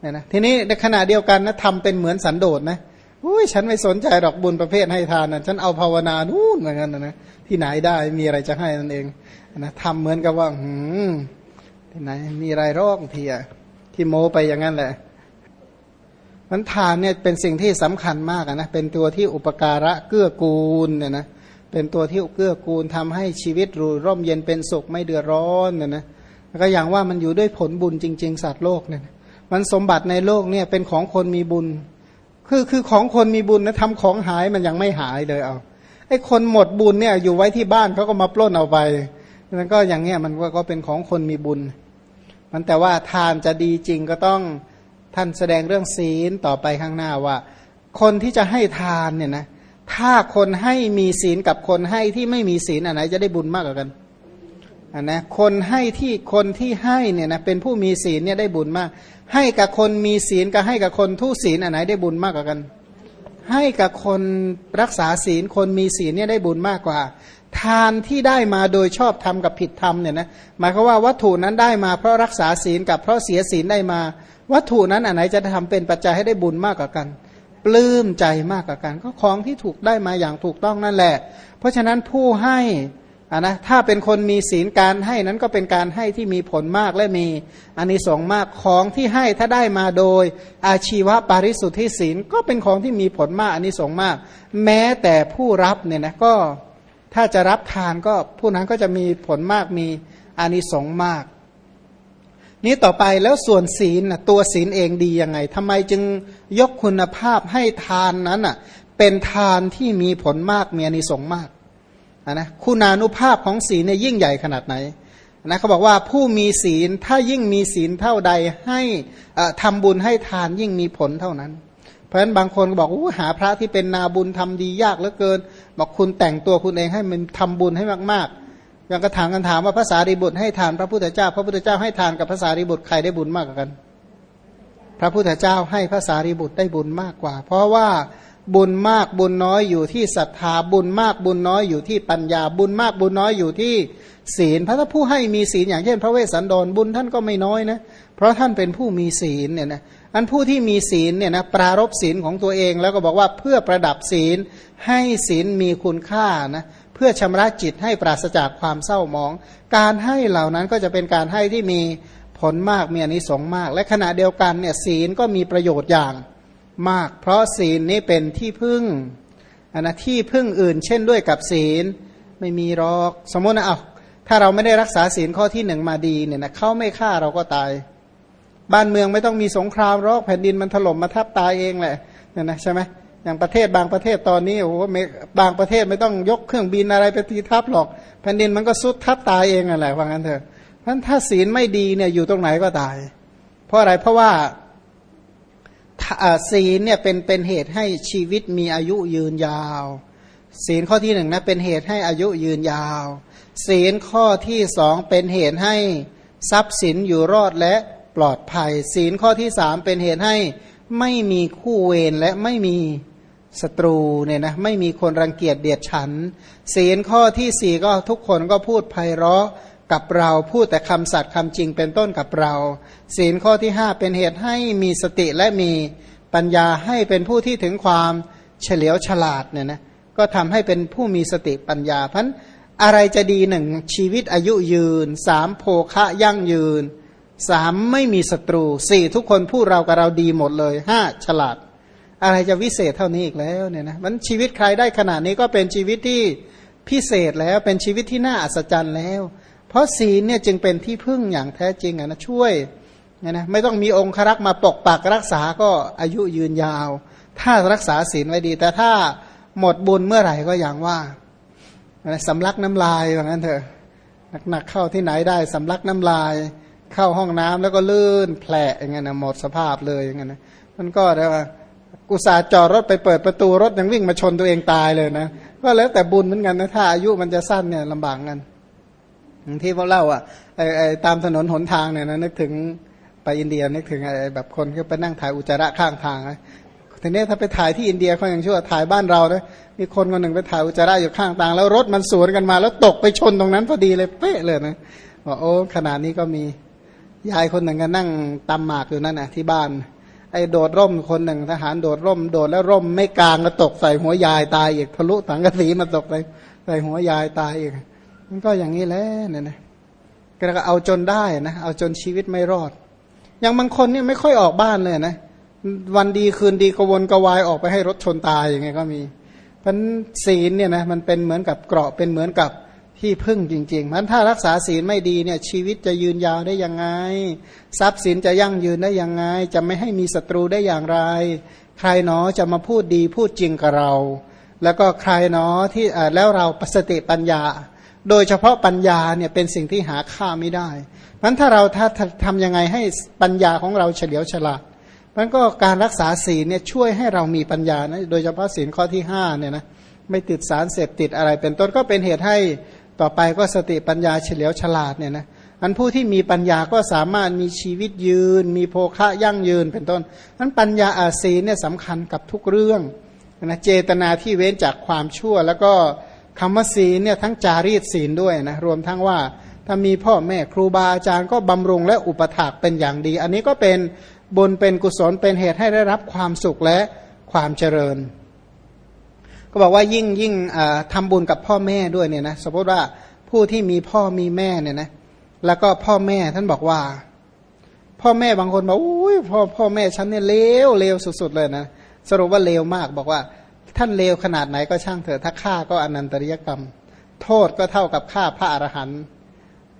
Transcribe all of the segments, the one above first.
เนี่ยนะทีนี้ในขณะเดียวกันนะทำเป็นเหมือนสันโดษนะอุ้ยฉันไม่สนใจหรอกบุญประเภทให้ทานนะฉันเอาภาวนานู่นเหมือนกันนะนะที่ไหนได้มีอะไรจะให้นั่นเองนะทำเหมือนกับว่าหืมที่ไหนมีอะไรรอกทีอะที่โมไปอย่างนั้นแหละมันทานเนี่ยเป็นสิ่งที่สำคัญมากนะเป็นตัวที่อุปการะเกื้อกูลเนี่ยนะเป็นตัวที่เกื้อกูลทำให้ชีวิตรูร่มเย็นเป็นสุขไม่เดือดร้อนเนี่ยนะแล้วก็อย่างว่ามันอยู่ด้วยผลบุญจริง ๆ สัตว์โลกเนี่ย มันสมบัติในโลกเนี่ยเป็นของคนมีบุญ คือคือของคนมีบุญนะทำของหายมันยังไม่หายเลยเอาไอ้คนหมดบุญเนี่ยอยู่ไว้ที่บ้านเขาก็มาปล้นเอาไปมันก็อย่างเงี้ยมันก็เป็นของคนมีบุญ มันแต่ว่าทานจะดีจริงก็ต้องท่านแสดงเรื่องศีลต่อไปข้างหน้าว่า คนที่จะให้ทานเนี่ยนะถ้าคนให้มีศีลกับคนให้ที่ไม่มีศีลอันไหนจะได้บุญมากกว่ากัน อันนะคนให้ที่คนที่ให้เนี่ยนะเป็นผู้มีศีลเนี่ยได้บุญมาก ให้กับคนมีศีลกับให้กับคนทุศีลอันไหนได้บุญมากกว่ากัน ให้กับคนรักษาศีลคนมีศีลเนี่ยได้บุญมากกว่า ทานที่ได้มาโดยชอบทำกับผิดทำเนี่ยนะหมายความว่าวัตถุนั้นได้มาเพราะรักษาศีลกับเพราะเสียศีลได้มา วัตถุนั้นอันไหนจะทำเป็นปัจจัยให้ได้บุญมากกว่ากันปลื้มใจมากกว่ากันก็ของที่ถูกได้มาอย่างถูกต้องนั่นแหละ เพราะฉะนั้นผู้ให้ อ่านะถ้าเป็นคนมีศีลการให้นั้นก็เป็นการให้ที่มีผลมากและมีอานิสงส์มากของที่ให้ถ้าได้มาโดย อาชีวะปาริสุทธิศีลก็เป็นของที่มีผลมากอานิสงส์มาก แม้แต่ผู้รับเนี่ยนะก็ถ้าจะรับทานก็ผู้นั้นก็จะมีผลมากมีอานิสงส์มาก นี้ต่อไปแล้วส่วนศีลตัวศีลเองดียังไงทำไมจึงยกคุณภาพให้ทานนั้นอะเป็นทานที่มีผลมากมีอานิสงส์มาก นะคุณานุภาพของศีลเนี่ยยิ่งใหญ่ขนาดไหนนะเขาบอกว่าผู้มีศีลถ้ายิ่งมีศีลเท่าใดให้ทำบุญให้ทานยิ่งมีผลเท่านั้น เพราะฉะนั้นบางคนบอกอ้หาพระที่เป็นนาบุญทำดียากเหลือเกิน บอกคุณแต่งตัวคุณเองให้มันทำบุญให้มากๆอย่างกระถางกันถามว่าภาษาริบุตรให้ทานพระพุทธเจ้า พระพุทธเจ้าให้ทานกับภาษาริบุตรใครได้บุญมากกว่ากัน พระพุทธเจ้าให้ภาษาริบุตรได้บุญมากกว่า เพราะว่า บุญมากบุญน้อยอยู่ที่ศรัทธาบุญมากบุญน้อยอยู่ที่ปัญญา บุญมากบุญน้อยอยู่ที่ศีล พระถ้าผู้ให้มีศีลอย่างเช่น พระเวสสันดรบุญท่านก็ไม่น้อยนะ เพราะท่านเป็นผู้มีศีลเนี่ยนะอันผู้ที่มีศีลเนี่ยนะปรารบศีลของตัวเองแล้วก็บอกว่าเพื่อประดับศีลให้ศีลมีคุณค่านะเพื่อชำระจิตให้ปราศจากความเศร้าหมอง การให้เหล่านั้นก็จะเป็นการให้ที่มีผลมากมีอนิสงส์มาก และขณะเดียวกันเนี่ยศีลก็มีประโยชน์อย่าง มาก เพราะศีลนี้เป็นที่พึ่งอันนะที่พึ่งอื่น เช่นด้วยกับศีลไม่มีหรอก สมมตินะเอาถ้าเราไม่ได้รักษาศีลข้อที่หนึ่งมาดีเนี่ยนะเขาไม่ฆ่าเราก็ตาย บ้านเมืองไม่ต้องมีสงครามหรอกแผ่นดินมันถล่มมาทับตายเองแหละเนี่ยนะใช่ไหมอย่างประเทศบางประเทศตอนนี้โอ้โหบางประเทศไม่ต้องยกเครื่องบินอะไรไปตีทับหรอก แผ่นดินมันก็ซุดทับตายเองอะไรว่างั้นเถอะเพราะถ้าศีลไม่ดีเนี่ยอยู่ตรงไหนก็ตาย เพราะอะไรเพราะว่า ศีลเนี่ยเป็นเป็นเหตุให้ชีวิตมีอายุยืนยาว ศีลข้อที่หนึ่งนะเป็นเหตุให้อายุยืนยาว ศีลข้อที่สองเป็นเหตุให้ทรัพย์สินอยู่รอดและปลอดภัย ศีลข้อที่สามเป็นเหตุให้ไม่มีคู่เวรและไม่มีศัตรูเนี่ยนะไม่มีคนรังเกียจเดียดฉัน ศีลข้อที่สี่ก็ทุกคนก็พูดไพเราะ กับเราพูดแต่คำสัตย์คำจริงเป็นต้นกับเรา ศีลข้อที่ห้าเป็นเหตุให้มีสติและมีปัญญาให้เป็นผู้ที่ถึงความเฉลียวฉลาดเนี่ยนะก็ทำให้เป็นผู้มีสติปัญญาพันอะไรจะดีหนึ่งชีวิตอายุยืนสามโภคะยั่งยืนสามไม่มีศัตรูสี่ทุกคนพูดเรากับเราดีหมดเลยห้าฉลาด อะไรจะวิเศษเท่านี้อีกแล้วเนี่ยนะมันชีวิตใครได้ขนาดนี้ก็เป็นชีวิตที่พิเศษแล้วเป็นชีวิตที่น่าอัศจรรย์แล้ว เพราะศีลเนี่ยจึงเป็นที่พึ่งอย่างแท้จริงอะนะช่วยเนี่ยนะไม่ต้องมีองค์ครักษ์มาปกปักรักษาก็อายุยืนยาว ถ้ารักษาศีลไว้ดี แต่ถ้าหมดบุญเมื่อไหร่ก็อย่างว่าสำลักน้ำลายอย่างนั้นเถอะหนักๆเข้าที่ไหนได้สำลักน้ำลาย เข้าห้องน้ำแล้วก็ลื่นแผลอย่างเงี้ยนะหมดสภาพเลยอย่างเงี้ยนะมันก็ได้ว่ากุศลจอดรถไปเปิดประตูรถยังวิ่งมาชนตัวเองตายเลยนะก็แล้วแต่บุญเหมือนกันนะถ้าอายุมันจะสั้นเนี่ยลำบากกัน ที่เขาเล่าอะไอ้ไอ้ตามถนนหนทางเนี่ยนะนึกถึงไปอินเดียนึกถึงไอ้แบบคนที่ไปนั่งถ่ายอุจจาระข้างทางนะทีนี้ถ้าไปถ่ายที่อินเดียเขายังชั่วถ่ายบ้านเรานะมีคนคนหนึ่งไปถ่ายอุจจาระอยู่ข้างทาง แล้วรถมันสวนกันมา แล้วตกไปชนตรงนั้นพอดีเลยเป๊ะเลยนะบอกโอ้ขนาดนี้ก็มียายคนหนึ่งก็นั่งตำหมากอยู่นั่นนะที่บ้าน ไอ้โดดร่มคนหนึ่งทหารโดดร่ม โดดแล้วร่มไม่กลางก็ตกใส่หัวยายตายอีกทะลุสังกระสีมาตกใส่ใส่หัวยายตายอีก มันก็อย่างนี้แหละเนี่ยนะก็เอาจนได้นะเอาจนชีวิตไม่รอด อย่างบางคนเนี่ยไม่ค่อยออกบ้านเลยนะวันดีคืนดีกวนกวายออกไปให้รถชนตายอย่างไงก็มี เพันศีลเนี่ยนะมันเป็นเหมือนกับเกราะเป็นเหมือนกับที่พึ่งจริงๆมันถ้ารักษาศีลไม่ดีเนี่ยชีวิตจะยืนยาวได้ยังไง ทรัพย์สินจะยั่งยืนได้ยังไง จะไม่ให้มีศัตรูได้อย่างไร ใครเนาะจะมาพูดดีพูดจริงกับเรา แล้วก็ใครเนาะที่แล้วเราปสติปัญญา โดยเฉพาะปัญญาเนี่ยเป็นสิ่งที่หาค่าไม่ได้มันถ้าเราถ้าทำยังไงให้ปัญญาของเราเฉลียวฉลาดมันก็การรักษาศีลเนี่ยช่วยให้เรามีปัญญานะโดยเฉพาะศีลข้อที่ห้าเนี่ยนะไม่ติดสารเสพติดอะไรเป็นต้นก็เป็นเหตุให้ต่อไปก็สติปัญญาเฉลียวฉลาดเนี่ยนะอันผู้ที่มีปัญญาก็สามารถมีชีวิตยืน มีโภคะยั่งยืนเป็นต้นนั้นปัญญาอาศีเนี่ยสำคัญกับทุกเรื่องนะเจตนาที่เว้นจากความชั่วแล้วก็ คำว่าศีลเนี่ยทั้งจารีตศีลด้วยนะรวมทั้งว่าถ้ามีพ่อแม่ครูบาอาจารย์ก็บำรุงและอุปถากเป็นอย่างดี อันนี้ก็เป็นบุญเป็นกุศลเป็นเหตุให้ได้รับความสุขและความเจริญ ก็บอกว่ายิ่งยิ่งทำบุญกับพ่อแม่ด้วยเนี่ยนะสมมติว่าผู้ที่มีพ่อมีแม่เนี่ยนะแล้วก็พ่อแม่ท่านบอกว่า พ่อแม่บางคนบอกอุ้ยพ่อพ่อแม่ฉันเนี่ยเลวเลวสุดๆเลยนะสรุปว่าเลวมากบอกว่า ท่านเลวขนาดไหนก็ช่างเถอะถ้าฆ่าก็อนันตริยกรรม โทษก็เท่ากับฆ่าพระอรหันต์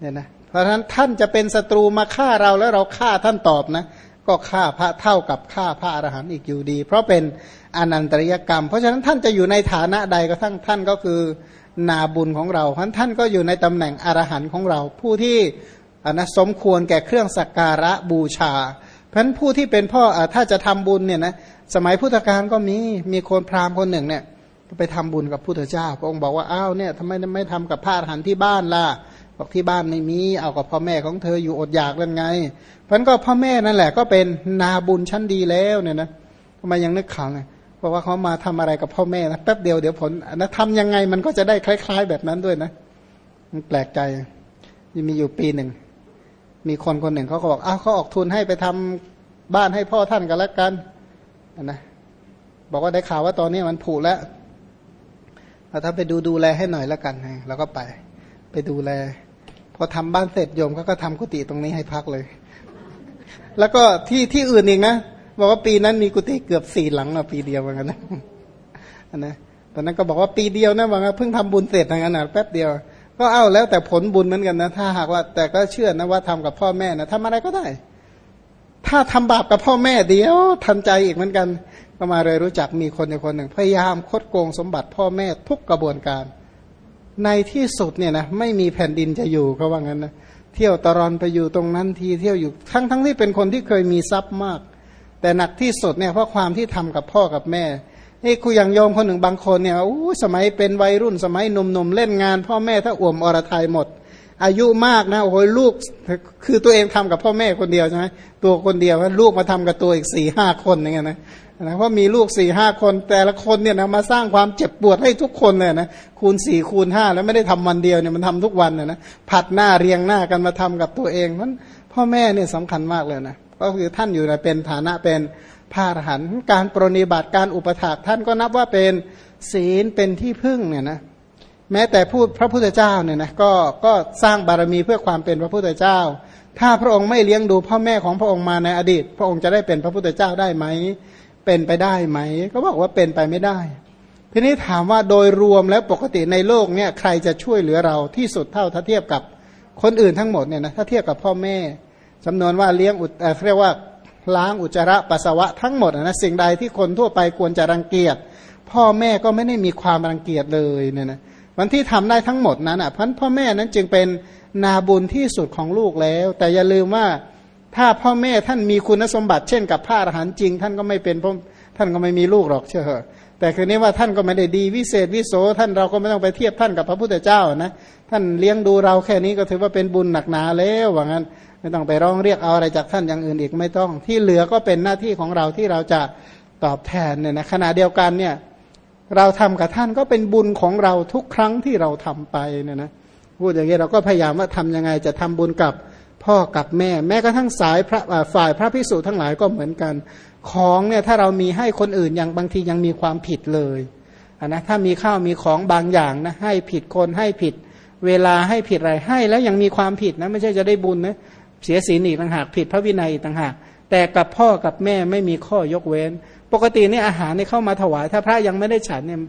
เนี่ยนะเพราะฉะนั้นท่านจะเป็นศัตรูมาฆ่าเราแล้วเราฆ่าท่านตอบนะก็ฆ่าพระเท่ากับฆ่าพระอรหันต์อีกอยู่ดี เพราะเป็นอนันตริยกรรม เพราะฉะนั้นท่านจะอยู่ในฐานะใดก็ทั้งท่านก็คือนาบุญของเราเพราะท่านก็อยู่ในตำแหน่งอรหันต์ของเรา ผู้ที่อนะสมควรแก่เครื่องสักการะบูชา เพราะฉะนั้นผู้ที่เป็นพ่อถ้าจะทำบุญเนี่ยนะ สมัยพุทธกาลก็มีมีคนพราหมณ์คนหนึ่งเนี่ยไปทำบุญกับพุทธเจ้า พระองค์บอกว่าอ้าวเนี่ยทำไมไม่ทำกับพระอรหันต์ที่บ้านล่ะบอกที่บ้านไม่มีเอากับพ่อแม่ของเธออยู่อดอยากเล่นไงเพราะนั้นก็พ่อแม่นั่นแหละ ก็เป็นนาบุญชั้นดีแล้วเนี่ยนะทำไมยังนึกขังบอกว่าเขามาทำอะไรกับพ่อแม่นะแป๊บเดียวเดี๋ยวผลนะทำยังไงมันก็จะได้คล้าย ๆ แบบนั้นด้วยนะมันแปลกใจมีอยู่ปีหนึ่งมีคนคนหนึ่งเขาก็บอกอ้าวเขาออกทุนให้ไปทำบ้านให้พ่อท่านกันแล้วกัน นะบอกว่าได้ข่าวว่าตอนนี้มันผุแล้วเราถ้าไปดูดูแลให้หน่อยแล้วกันเราก็ไป ไปดูแล พอทำบ้านเสร็จโยมเขาก็ทำกุฏิตรงนี้ให้พักเลย แล้วก็ที่ที่อื่นอีกนะบอกว่าปีนั้นมีกุฏิเกือบสี่หลังอะปีเดียวเหมือนกันนะนะตอนนั้นก็บอกว่าปีเดียวนะว่าเพิ่งทำบุญเสร็จอย่างนั้นนะแป๊บเดียว ก็เอาแล้วแต่ผลบุญเหมือนกันนะ ถ้าหากว่าแต่ก็เชื่อนะว่าทำกับพ่อแม่นะทำอะไรก็ได้ ถ้าทำบาปกับพ่อแม่เดียวทันใจอีกเหมือนกัน ก็มาเลยรู้จักมีคนในคนหนึ่ง พยายามคดโกงสมบัติพ่อแม่ทุกกระบวนการ ในที่สุดเนี่ยนะไม่มีแผ่นดินจะอยู่เขาว่างั้นนะเที่ยวตรอนไปอยู่ตรงนั้นทีเที่ยวอยู่ทั้งทั้งที่เป็นคนที่เคยมีทรัพย์มาก แต่หนักที่สุดเนี่ยเพราะความที่ทำกับพ่อกับแม่นี่คุยอย่างโยมคนหนึ่งบางคนเนี่ยอู้สมัยเป็นวัยรุ่นสมัยหนุ่มๆเล่นงาน พ่อแม่ถ้าอ่วมอรทัยหมด อายุมากนะโอ้ยลูกคือตัวเองทำกับพ่อแม่คนเดียวใช่ไหมตัวคนเดียวลูกมาทำกับตัวอีกสี่ห้าคนอย่างเงี้ยนะนะเพราะมีลูกสี่ห้าคนแต่ละคนเนี่ยนะมาสร้างความเจ็บปวดให้ทุกคนเลยนะคูณสี่คูณห้าแล้วไม่ได้ทำวันเดียวเนี่ยมันทำทุกวันนะนะผัดหน้าเรียงหน้ากันมาทำกับตัวเองมันพ่อแม่เนี่ยสำคัญมากเลยนะก็คือท่านอยู่ในเป็นฐานะเป็นพาหันการปรนิบัติการอุปถากท่านก็นับว่าเป็นศีลเป็นที่พึ่งเนี่ยนะ แม้แต่พูดพระพุทธเจ้าเนี่ยนะก็ก็สร้างบารมีเพื่อความเป็นพระพุทธเจ้า ถ้าพระองค์ไม่เลี้ยงดูพ่อแม่ของพระองค์มาในอดีต พระองค์จะได้เป็นพระพุทธเจ้าได้ไหม เป็นไปได้ไหม ก็บอกว่าเป็นไปไม่ได้ ทีนี้ถามว่าโดยรวมแล้วปกติในโลกเนี่ยใครจะช่วยเหลือเราที่สุดเท่าถ้าเทียบกับคนอื่นทั้งหมดเนี่ยนะถ้าเทียบกับพ่อแม่จำนวนว่าเลี้ยงอุดเรียกว่าล้างอุจจาระปัสสาวะทั้งหมดนะสิ่งใดที่คนทั่วไปควรจะรังเกียจพ่อแม่ก็ไม่ได้มีความรังเกียจเลยเนี่ยนะ วันที่ทำได้ทั้งหมดนั้นอะพันพ่อแม่นั้นจึงเป็นนาบุญที่สุดของลูกแล้ว แต่อย่าลืมว่าถ้าพ่อแม่ท่านมีคุณสมบัติเช่นกับพระอรหันต์จริง ท่านก็ไม่เป็นท่านก็ไม่มีลูกหรอกเชื่อเหอะแต่คือนี้ว่าท่านก็ไม่ได้ดีวิเศษวิโสท่านเราก็ไม่ต้องไปเทียบท่านกับพระพุทธเจ้านะท่านเลี้ยงดูเราแค่นี้ก็ถือว่าเป็นบุญหนักหนาแล้วว่างั้นไม่ต้องไปร้องเรียกเอาอะไรจากท่านอย่างอื่นอีกไม่ต้อง ที่เหลือก็เป็นหน้าที่ของเราที่เราจะตอบแทนเนี่ยนะขณะเดียวกันเนี่ย เราทำกับท่านก็เป็นบุญของเราทุกครั้งที่เราทำไปเนี่ยนะพูดอย่างนี้เราก็พยายามว่าทํำยังไงจะทำบุญกับพ่อกับแม่ แม้กระทั่งสายพระฝ่ายพระพิสุทั้งหลายก็เหมือนกัน ของเนี่ยถ้าเรามีให้คนอื่นยังบางทียังมีความผิดเลยนะถ้ามีข้าวมีของบางอย่างนะให้ผิดคนให้ผิด เวลาให้ผิดอะไรให้แล้วยังมีความผิดนะไม่ใช่จะได้บุญนะเสียศีลอีกต่างหากผิดพระวินัยอีกต่างหากแต่กับพ่อกับแม่ไม่มีข้อยกเว้น ปกติเนี่ยอาหารเนี่ยเข้ามาถวาย ถ้าพระยังไม่ได้ฉันเนี่ย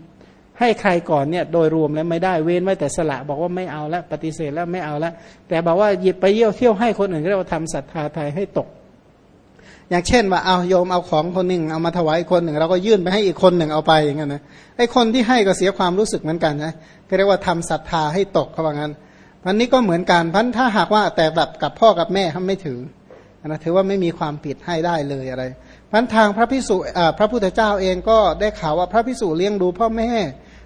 ให้ใครก่อนเนี่ยโดยรวมแล้วไม่ได้เว้นไว้แต่สละ บอกว่าไม่เอาแล้วปฏิเสธแล้วไม่เอาแล้วแต่บอกว่าหยิบไปเยี่ยวเที่ยวให้คนอื่นเรียกว่าทำศรัทธาไทยให้ตก อย่างเช่นว่าเอาโยมเอาของคนหนึ่งเอามาถวายคนหนึ่งเราก็ยื่นไปให้อีกคนหนึ่งเอาไปอย่างเงี้ยนะไอ้คนที่ให้ก็เสียความรู้สึกเหมือนกันนะก็เรียกว่าทำศรัทธาให้ตกเขาว่างั้นพันนี้ก็เหมือนกันพันถ้าหากว่าแต่แบบกับพ่อกับแม่ทำไม่ถือนะถือว่าไม่มีความผิดให้ได้เลยอะไร พันทางพระพิสุพระพุทธเจ้าเองก็ได้ข่าวว่าพระพิสุเลี้ยงดูพ่อแม่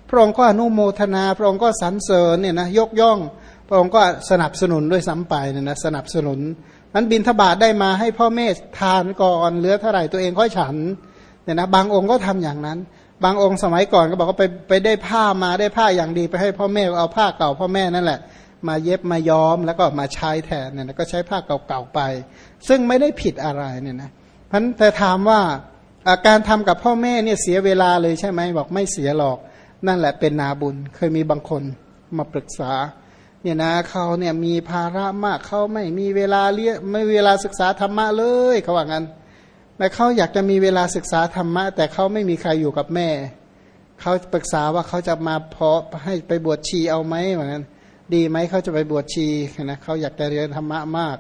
พระองค์ก็อนุโมทนา พระองค์ก็สรรเสริญเนี่ยนะยกย่อง พระองค์ก็สนับสนุนด้วยซ้ำไปเนี่ยนะสนับสนุนนั้นบินทบาทได้มาให้พ่อแม่ทานก่อนเหลือเท่าไหร่ตัวเองค่อยฉันเนี่ยนะบางองค์ก็ทำอย่างนั้น บางองค์สมัยก่อนก็บอกว่าไปไปได้ผ้ามาได้ผ้าอย่างดีไปให้พ่อแม่เอาผ้าเก่าพ่อแม่นั่นแหละมาเย็บมาย้อมแล้วก็มาใช้แทนเนี่ยนะก็ใช้ผ้าเก่าๆไป ซึ่งไม่ได้ผิดอะไรเนี่ยนะ พันแต่ถามว่าการทำกับพ่อแม่เนี่ยเสียเวลาเลยใช่ไหมบอกไม่เสียหรอก นั่นแหละเป็นนาบุญ เคยมีบางคนมาปรึกษาเนี่ยนะเขาเนี่ยมีภาระมากเขาไม่มีเวลาเรียไม่เวลาศึกษาธรรมะเลยเขาว่างั้นแต่เขาอยากจะมีเวลาศึกษาธรรมะ แต่เขาไม่มีใครอยู่กับแม่เขาปรึกษาว่าเขาจะมาเพอให้ไปบวชชีเอาไหมเหมือนกันดีไหมเขาจะไปบวชชีนะเขาอยากจะเรียนธรรมะมาก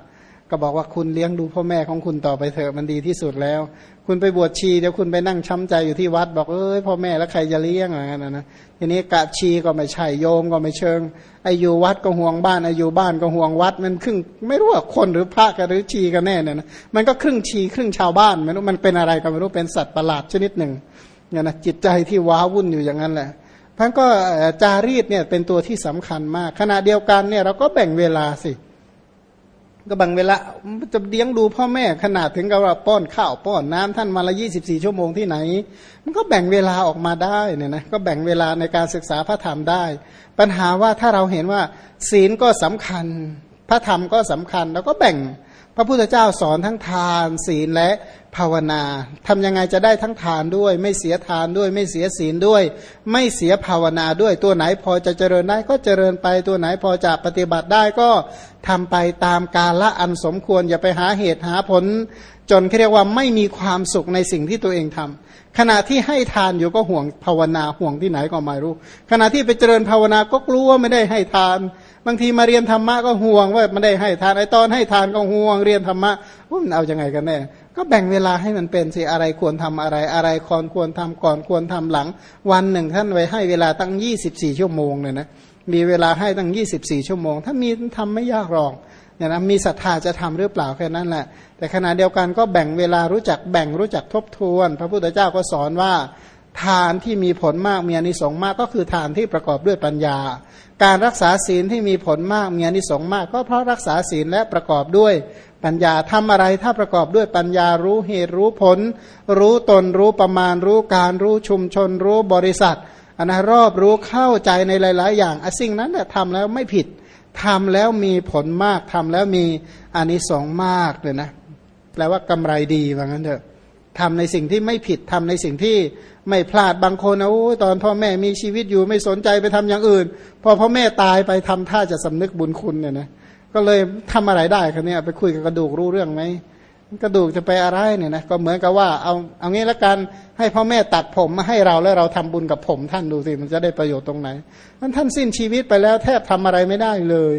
ก็บอกว่าคุณเลี้ยงดูพ่อแม่ของคุณต่อไปเถอะมันดีที่สุดแล้ว คุณไปบวชชีเดี๋ยวคุณไปนั่งช้ำใจอยู่ที่วัด บอกเอ้ยพ่อแม่แล้วใครจะเลี้ยงอะไรเงี้ยนะทีนี้กะชีก็ไม่ใช่โยมก็ไม่เชิงไออยู่วัดก็ห่วงบ้านไออยู่บ้านก็ห่วงวัด มันครึ่งไม่รู้ว่าคนหรือพระกันหรือชีกันแน่เนี่ยนะมันก็ครึ่งชีครึ่งชาวบ้านไม่รู้มันเป็นอะไรก็ไม่รู้เป็นสัตว์ประหลาดชนิดหนึ่งเนี่ยนะจิตใจที่ว้าวุ่นอยู่อย่างนั้นแหละพันก็จารีตเนี่ยเป็นตัวที่สำคัญมากขณะเดียวกันเนี่ยเราก็แบ่งเวลาสิ ก็บางเวลาจะเลี้ยงดูพ่อแม่ขนาดถึงกับว่าป้อนข้าวป้อนน้ำท่านมาละยี่สิบสี่ชั่วโมงที่ไหน มันก็แบ่งเวลาออกมาได้เนี่ยนะก็แบ่งเวลาในการศึกษาพระธรรมได้ ปัญหาว่าถ้าเราเห็นว่า ศีลก็สำคัญ พระธรรมก็สำคัญ แล้วก็แบ่ง พระพุทธเจ้าสอนทั้งทานศีลและภาวนาทำยังไงจะได้ทั้งทานด้วย ไม่เสียทานด้วย ไม่เสียศีลด้วย ไม่เสียภาวนาด้วยตัวไหนพอจะเจริญได้ก็เจริญไปตัวไหนพอจะปฏิบัติได้ก็ทำไปตามกาละอันสมควร อย่าไปหาเหตุหาผล จนเรียกว่าไม่มีความสุขในสิ่งที่ตัวเองทำขณะที่ให้ทานอยู่ก็ห่วงภาวนาห่วงที่ไหนก็ไม่รู้ ขณะที่ไปเจริญภาวนาก็กลัวไม่ได้ให้ทาน บางทีมาเรียนธรรมะก็ห่วงว่าไม่ได้ให้ทานไอตอนให้ทานก็ห่วงเรียนธรรมะมันเอาอยัางไงกันแน่ก็แบ่งเวลาให้มันเป็นสิอะไรควรทำอะไร อะไรควรควรทำก่อนควรทำหลัง วันหนึ่งท่านไว้ให้เวลาตั้งยี่สิบสี่ชั่วโมงเลยนะมีเวลาให้ตั้งยี่สิบสี่ชั่วโมง ถ้ามีทำไม่ยากหรอกเนี่ยนะมีศรัทธาจะทำหรือเปล่าแค่นั้นแหละ แต่ขณะเดียวกันก็แบ่งเวลารู้จักแบ่งรู้จักทบทวน พระพุทธเจ้าก็สอนว่าทานที่มีผลมากมีอนิสงส์มากก็คือทานที่ประกอบด้วยปัญญา การรักษาศีลที่มีผลมากมีอนิสงส์มาก ก็เพราะรักษาศีลและประกอบด้วยปัญญาทำอะไรถ้าประกอบด้วยปัญญารู้เหตุรู้ผล รู้ตนรู้ประมาณรู้การรู้ชุมชน รู้บริษัทอันนะรอบรู้เข้าใจในหลาย ๆ อย่างอสิ่งนั้นเนี่ยทำแล้วไม่ผิดทำแล้วมีผลมากทำแล้วมีอานิสงส์มากเลยนะแปลว่ากำไรดีว่างั้นเถอะทำในสิ่งที่ไม่ผิดทำในสิ่งที่ ไม่พลาดบางคนนะโอ้ตอนพ่อแม่มีชีวิตอยู่ไม่สนใจไปทำอย่างอื่น พอพ่อแม่ตายไปทำท่าจะสำนึกบุญคุณเนี่ยนะก็เลยทำอะไรได้ครับเนี่ยไปคุยกับกระดูกรู้เรื่องไหมกระดูกจะไปอะไรเนี่ยนะก็เหมือนกับว่าเอาเอางี้ละกันให้พ่อแม่ตัดผมมาให้เราแล้วเราทำบุญกับผมท่านดูสิมันจะได้ประโยชน์ตรงไหนมันท่านสิ้นชีวิตไปแล้วแทบทำอะไรไม่ได้เลย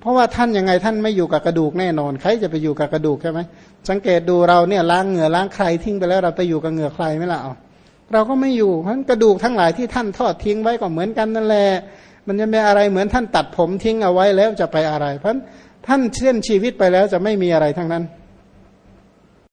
เพราะว่าท่านยังไงท่านไม่อยู่กับกระดูกแน่นอนใครจะไปอยู่กับกระดูกใช่ไหมสังเกตดูเราเนี่ยล้างเหงื่อล้างใครทิ้งไปแล้วเราไปอยู่กับเหงื่อใครไม่ละเอา เราก็ไม่อยู่เพราะกระดูกทั้งหลายที่ท่านทอดทิ้งไว้ก็เหมือนกันนั่นแหละมันจะไม่อะไรเหมือนท่านตัดผมทิ้งเอาไว้แล้วจะไปอะไร เพราะท่านเชื่อชีวิตไปแล้วจะไม่มีอะไรทั้งนั้น